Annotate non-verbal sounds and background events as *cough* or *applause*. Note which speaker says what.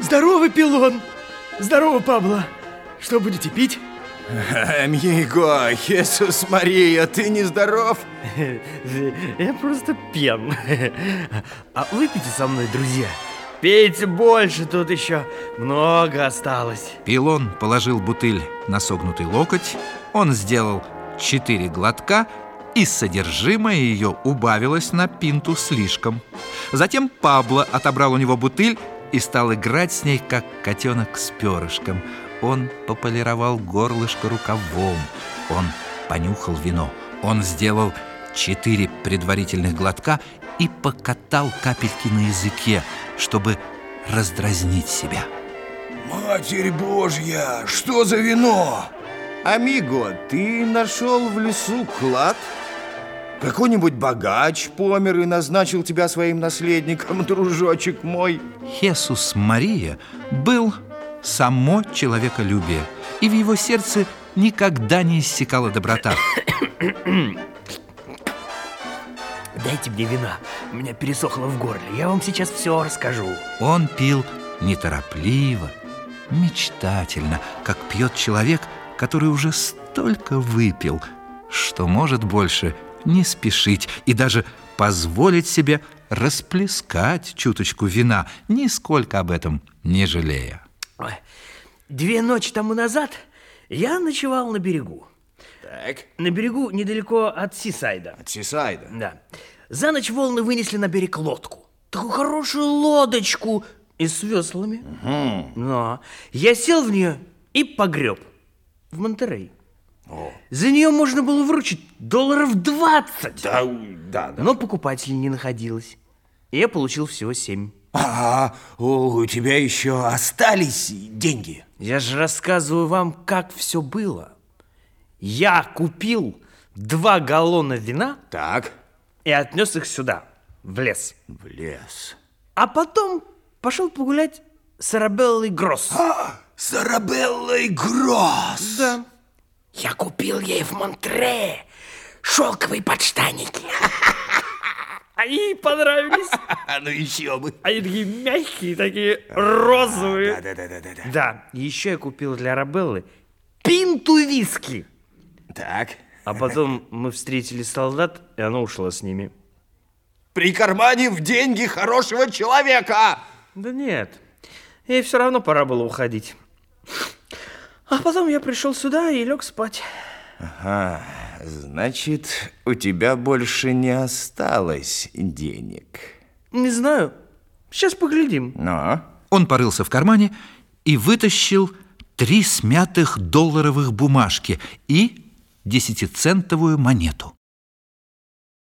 Speaker 1: Здорово, Пилон! Здорово, Пабло! Что будете пить?
Speaker 2: Амиго, Иисус Мария, ты не здоров?
Speaker 1: Я просто пьян. А выпейте со мной, друзья. Пейте больше, тут еще много осталось.
Speaker 3: Пилон положил бутыль на согнутый локоть, он сделал четыре глотка, и содержимое ее убавилось на пинту слишком. Затем Пабло отобрал у него бутыль и стал играть с ней, как котенок с перышком. Он пополировал горлышко рукавом, он понюхал вино, он сделал четыре предварительных глотка и покатал капельки на языке, чтобы раздразнить себя.
Speaker 2: Матерь Божья, что за вино? Амиго, ты нашел в лесу клад? Какой-нибудь богач помер и назначил тебя своим наследником, дружочек мой.
Speaker 3: Хесус Мария был само человеколюбие, и в его сердце никогда не иссякала доброта. *coughs*
Speaker 1: Дайте мне вина, у меня пересохло в горле, я вам сейчас все расскажу.
Speaker 3: Он пил неторопливо, мечтательно, как пьет человек, который уже столько выпил, что может больше не спешить и даже позволить себе расплескать чуточку вина, нисколько об этом не жалея.
Speaker 1: Ой, Две ночи тому назад я ночевал на берегу.
Speaker 2: Так,
Speaker 1: На берегу недалеко от Сисайда.
Speaker 2: от Сисайда.
Speaker 1: Да. За ночь волны вынесли на берег лодку. Такую хорошую лодочку и с веслами. Но я сел в нее и погреб в Монтерей. За нее можно было выручить долларов 20.
Speaker 2: Да, да, да.
Speaker 1: Но покупателей не находилось. И я получил всего 7.
Speaker 2: А, у тебя еще остались деньги?
Speaker 1: Я же рассказываю вам, как все было. Я купил два галлона вина
Speaker 2: Так,
Speaker 1: и отнес их сюда, в лес.
Speaker 2: в лес.
Speaker 1: А потом пошел погулять с Арабеллой Гросс.
Speaker 2: С Арабеллой Гросс.
Speaker 1: Да. Я купил ей в Монтре шелковые подштанники. *laughs* Они понравились. *laughs*
Speaker 2: Ну еще бы.
Speaker 1: Они такие мягкие, такие розовые.
Speaker 2: Да, да, да, да, да.
Speaker 1: Да, еще я купил для Арабеллы пинту виски.
Speaker 2: Так,
Speaker 1: А потом мы встретили солдат, и она ушла с ними.
Speaker 2: прикарманив деньги хорошего человека.
Speaker 1: Да нет, ей все равно пора было уходить. А потом я пришел сюда и лег спать.
Speaker 2: А, значит, у тебя больше не осталось денег.
Speaker 1: Не знаю, сейчас поглядим.
Speaker 2: Но...
Speaker 3: Он порылся в кармане и вытащил три смятых долларовых бумажки и десятицентовую монету.